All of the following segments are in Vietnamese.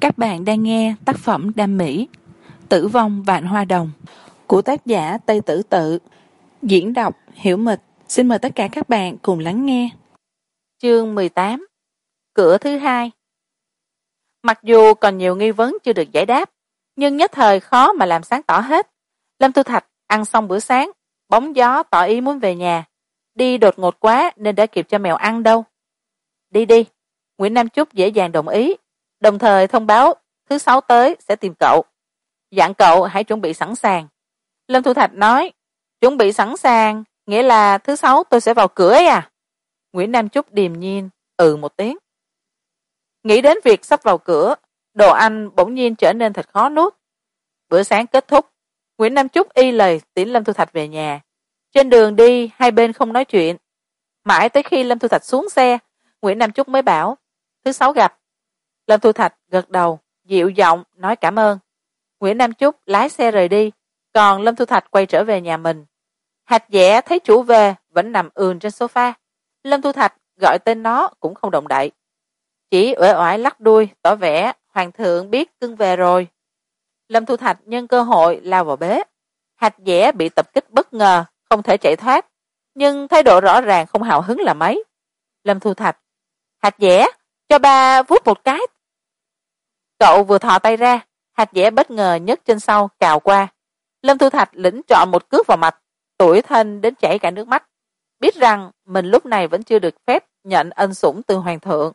các bạn đang nghe tác phẩm đam mỹ, tử vong vạn hoa đồng, của tác giả tây tử tự. Diễn đọc hiểu mịch. Xin mời tất cả các bạn cùng lắng nghe. Chương mười tám, cửa thứ hai. Mặc dù còn nhiều nghi vấn chưa được giải đáp, nhưng nhất thời khó mà làm sáng tỏ hết. Lâm tu thạch ăn xong bữa sáng, bóng gió tỏ ý muốn về nhà. Đi đột ngột quá nên đã kịp cho mèo ăn đâu. Đi đi, nguyễn nam chúc dễ dàng đồng ý đồng thời thông báo thứ sáu tới sẽ tìm cậu. Dặn cậu hãy chuẩn bị sẵn sàng. Lâm thu thạch nói, chuẩn bị sẵn sàng, nghĩa là thứ sáu tôi sẽ vào cửa ấy à? Nguyễn nam chúc điềm nhiên ừ một tiếng. Nghĩ đến việc sắp vào cửa, đồ ăn bỗng nhiên trở nên thật khó nuốt. Bữa sáng kết thúc, nguyễn nam chúc y lời tiễn lâm thu thạch về nhà. Trên đường đi, hai bên không nói chuyện. Mãi tới khi lâm thu thạch xuống xe, nguyễn nam chúc mới bảo, thứ sáu gặp lâm thu thạch gật đầu, dịu giọng nói cảm ơn. Nguyễn nam chúc lái xe rời đi, còn lâm thu thạch quay trở về nhà mình. Hạch dẻ thấy chủ về vẫn nằm ườn trên sofa. Lâm thu thạch gọi tên nó cũng không động đậy. Chỉ uể oải lắc đuôi, tỏ vẻ hoàng thượng biết cưng về rồi. Lâm thu thạch nhân cơ hội lao vào bế. Hạch dẻ bị tập kích bất ngờ, không thể chạy thoát, nhưng thái độ rõ ràng không hào hứng là mấy. Lâm thu thạch hạch dẻ, cho ba vuốt một cái cậu vừa thò tay ra, hạt dẻ bất ngờ nhấc chân sau, cào qua. Lâm thu thạch lĩnh trọn một cước vào mặt, tuổi thân đến chảy cả nước mắt. Biết rằng mình lúc này vẫn chưa được phép nhận ân sủng từ hoàng thượng.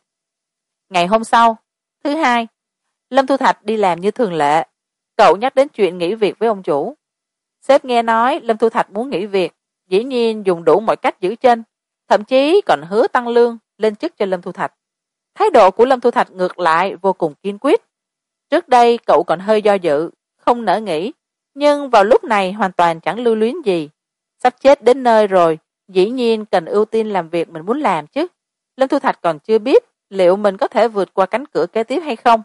Ngày hôm sau, thứ hai, lâm thu thạch đi làm như thường lệ. Cậu nhắc đến chuyện nghỉ việc với ông chủ. Sếp nghe nói lâm thu thạch muốn nghỉ việc, dĩ nhiên dùng đủ mọi cách giữ chân, thậm chí còn hứa tăng lương lên chức cho lâm thu thạch. Thái độ của lâm thu thạch ngược lại vô cùng kiên quyết trước đây cậu còn hơi do dự, không nỡ nghĩ. Nhưng vào lúc này hoàn toàn chẳng lưu luyến gì. Sắp chết đến nơi rồi, dĩ nhiên cần ưu tiên làm việc mình muốn làm chứ. Lâm thu thạch còn chưa biết liệu mình có thể vượt qua cánh cửa kế tiếp hay không.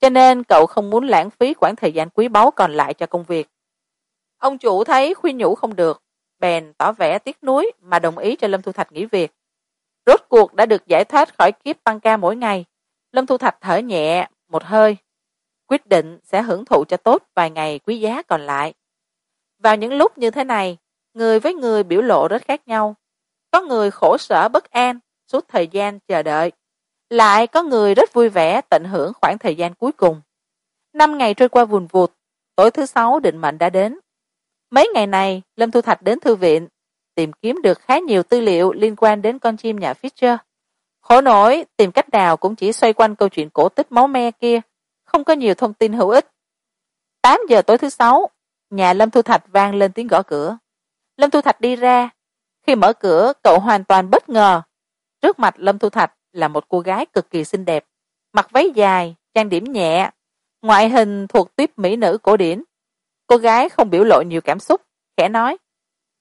Cho nên cậu không muốn lãng phí khoảng thời gian quý báu còn lại cho công việc. Ông chủ thấy khuyên nhủ không được, bèn tỏ vẻ tiếc nuối mà đồng ý cho lâm thu thạch nghỉ việc. Rốt cuộc đã được giải thoát khỏi kiếp tăng ca mỗi ngày. Lâm thu thạch thở nhẹ một hơi quyết định sẽ hưởng thụ cho tốt vài ngày quý giá còn lại. Vào những lúc như thế này, người với người biểu lộ rất khác nhau. Có người khổ sở bất an, suốt thời gian chờ đợi. Lại có người rất vui vẻ tận hưởng khoảng thời gian cuối cùng. Năm ngày trôi qua vùn vụt, tối thứ sáu định mệnh đã đến. Mấy ngày này, lâm thu thạch đến thư viện, tìm kiếm được khá nhiều tư liệu liên quan đến con chim nhà Fisher. khổ nổi, tìm cách nào cũng chỉ xoay quanh câu chuyện cổ tích máu me kia không có nhiều thông tin hữu ích. Tám giờ tối thứ sáu, nhà lâm thu thạch vang lên tiếng gõ cửa. Lâm thu thạch đi ra. Khi mở cửa, cậu hoàn toàn bất ngờ. Trước mặt lâm thu thạch là một cô gái cực kỳ xinh đẹp. Mặc váy dài, trang điểm nhẹ. Ngoại hình thuộc tuyếp mỹ nữ cổ điển. Cô gái không biểu lộ nhiều cảm xúc, khẽ nói,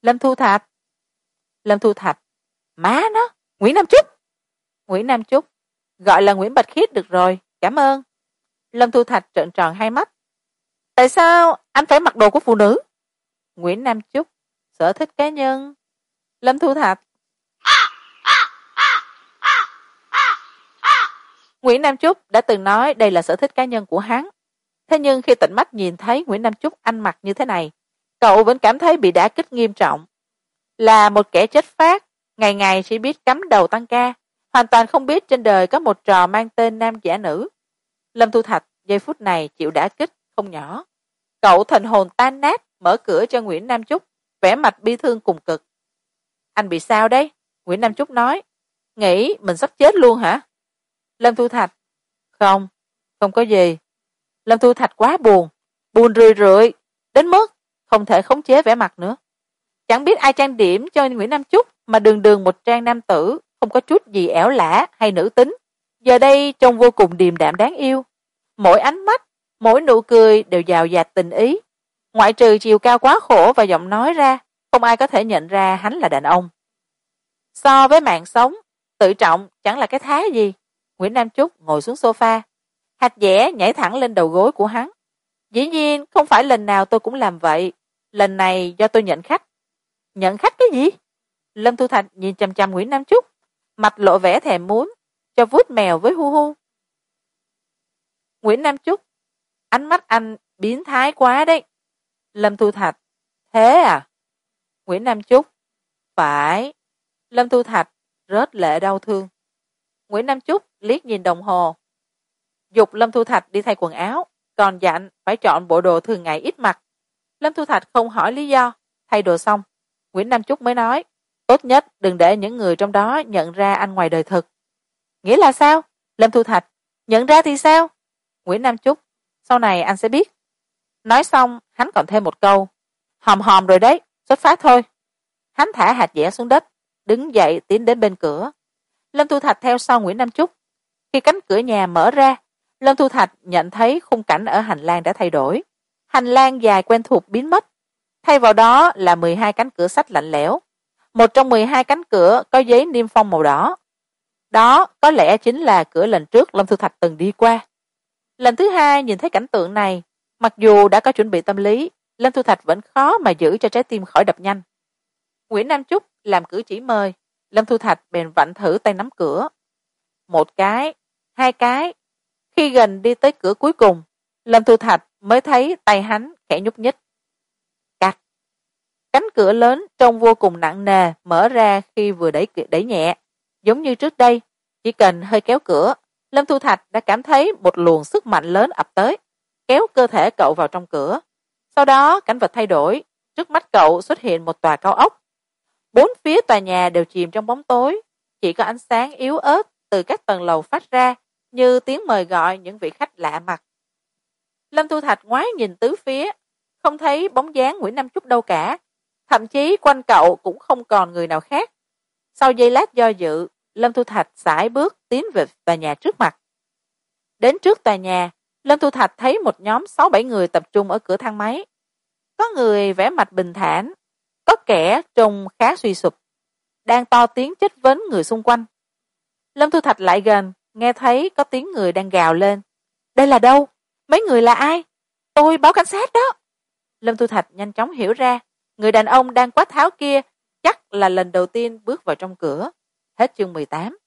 lâm thu thạch. Lâm thu thạch, má nó, nguyễn nam trúc nguyễn nam trúc gọi là nguyễn bạch khiết được rồi, cảm ơn lâm thu thạch trợn tròn hai mắt. Tại sao anh phải mặc đồ của phụ nữ? Nguyễn nam trúc sở thích cá nhân. Lâm thu thạch. Nguyễn nam trúc đã từng nói đây là sở thích cá nhân của hắn. Thế nhưng khi tịnh mắt nhìn thấy nguyễn nam trúc ăn mặc như thế này, cậu vẫn cảm thấy bị đả kích nghiêm trọng. Là một kẻ chết phát, ngày ngày chỉ biết cắm đầu tăng ca, hoàn toàn không biết trên đời có một trò mang tên nam giả nữ lâm thu thạch, giây phút này chịu đả kích không nhỏ. Cậu thần hồn tan nát, mở cửa cho nguyễn nam trúc vẻ mặt bi thương cùng cực. Anh bị sao đấy nguyễn nam trúc nói. Nghĩ mình sắp chết luôn hả? Lâm thu thạch. Không không có gì. Lâm thu thạch quá buồn buồn rười rượi, đến mức không thể khống chế vẻ mặt nữa. Chẳng biết ai trang điểm cho nguyễn nam trúc mà đường đường một trang nam tử, không có chút gì ẻo lả hay nữ tính. Giờ đây trông vô cùng điềm đạm đáng yêu mỗi ánh mắt, mỗi nụ cười đều giàu dạt tình ý. Ngoại trừ chiều cao quá khổ và giọng nói ra, không ai có thể nhận ra hắn là đàn ông. So với mạng sống, tự trọng chẳng là cái thái gì. Nguyễn nam trúc ngồi xuống sofa hạt dẻ nhảy thẳng lên đầu gối của hắn. Dĩ nhiên, không phải lần nào tôi cũng làm vậy. Lần này do tôi nhận khách. Nhận khách cái gì? Lâm thu thạch nhìn chằm chằm nguyễn nam trúc mặt lộ vẻ thèm muốn, cho vuốt mèo với hu hu nguyễn nam chúc, ánh mắt anh biến thái quá đấy. Lâm thu thạch, thế à? Nguyễn nam chúc, phải. Lâm thu thạch, rớt lệ đau thương. Nguyễn nam chúc liếc nhìn đồng hồ. Dục lâm thu thạch đi thay quần áo, còn dạ dặn phải chọn bộ đồ thường ngày ít mặc. Lâm thu thạch không hỏi lý do, thay đồ xong, nguyễn nam chúc mới nói, tốt nhất đừng để những người trong đó nhận ra anh ngoài đời thực. Nghĩa là sao? Lâm thu thạch, nhận ra thì sao? Nguyễn nam chúc. Sau này anh sẽ biết. Nói xong, hắn còn thêm một câu. Hòm hòm rồi đấy, xuất phát thôi. Hắn thả hạt dẻ xuống đất, đứng dậy tiến đến bên cửa. Lâm thu thạch theo sau nguyễn nam Chúc. khi cánh cửa nhà mở ra, lâm thu thạch nhận thấy khung cảnh ở hành lang đã thay đổi. Hành lang dài quen thuộc biến mất. Thay vào đó là mười hai cánh cửa sắt lạnh lẽo. Một trong mười hai cánh cửa có giấy niêm phong màu đỏ. Đó có lẽ chính là cửa lần trước lâm thu thạch từng đi qua lần thứ hai nhìn thấy cảnh tượng này, mặc dù đã có chuẩn bị tâm lý, lâm thu thạch vẫn khó mà giữ cho trái tim khỏi đập nhanh. Nguyễn nam trúc làm cử chỉ mời, lâm thu thạch bèn vặn thử tay nắm cửa. Một cái, hai cái. Khi gần đi tới cửa cuối cùng, lâm thu thạch mới thấy tay hắn khẽ nhúc nhích. Cạch. Cánh cửa lớn trông vô cùng nặng nề mở ra khi vừa đẩy đẩy nhẹ. Giống như trước đây, chỉ cần hơi kéo cửa lâm thu thạch đã cảm thấy một luồng sức mạnh lớn ập tới, kéo cơ thể cậu vào trong cửa. Sau đó, cảnh vật thay đổi. Trước mắt cậu xuất hiện một tòa cao ốc. Bốn phía tòa nhà đều chìm trong bóng tối. Chỉ có ánh sáng yếu ớt từ các tầng lầu phát ra như tiếng mời gọi những vị khách lạ mặt. Lâm thu thạch ngoái nhìn tứ phía, không thấy bóng dáng nguyễn nam trúc đâu cả. Thậm chí quanh cậu cũng không còn người nào khác. Sau giây lát do dự lâm thu thạch sải bước tiến về tòa nhà trước mặt. Đến trước tòa nhà, lâm thu thạch thấy một nhóm sáu bảy người tập trung ở cửa thang máy. Có người vẻ mặt bình thản, có kẻ trông khá suy sụp, đang to tiếng chất vấn người xung quanh. Lâm thu thạch lại gần, nghe thấy có tiếng người đang gào lên. Đây là đâu? Mấy người là ai? Tôi báo cảnh sát đó. Lâm thu thạch nhanh chóng hiểu ra, người đàn ông đang quát tháo kia chắc là lần đầu tiên bước vào trong cửa hết chương mười tám.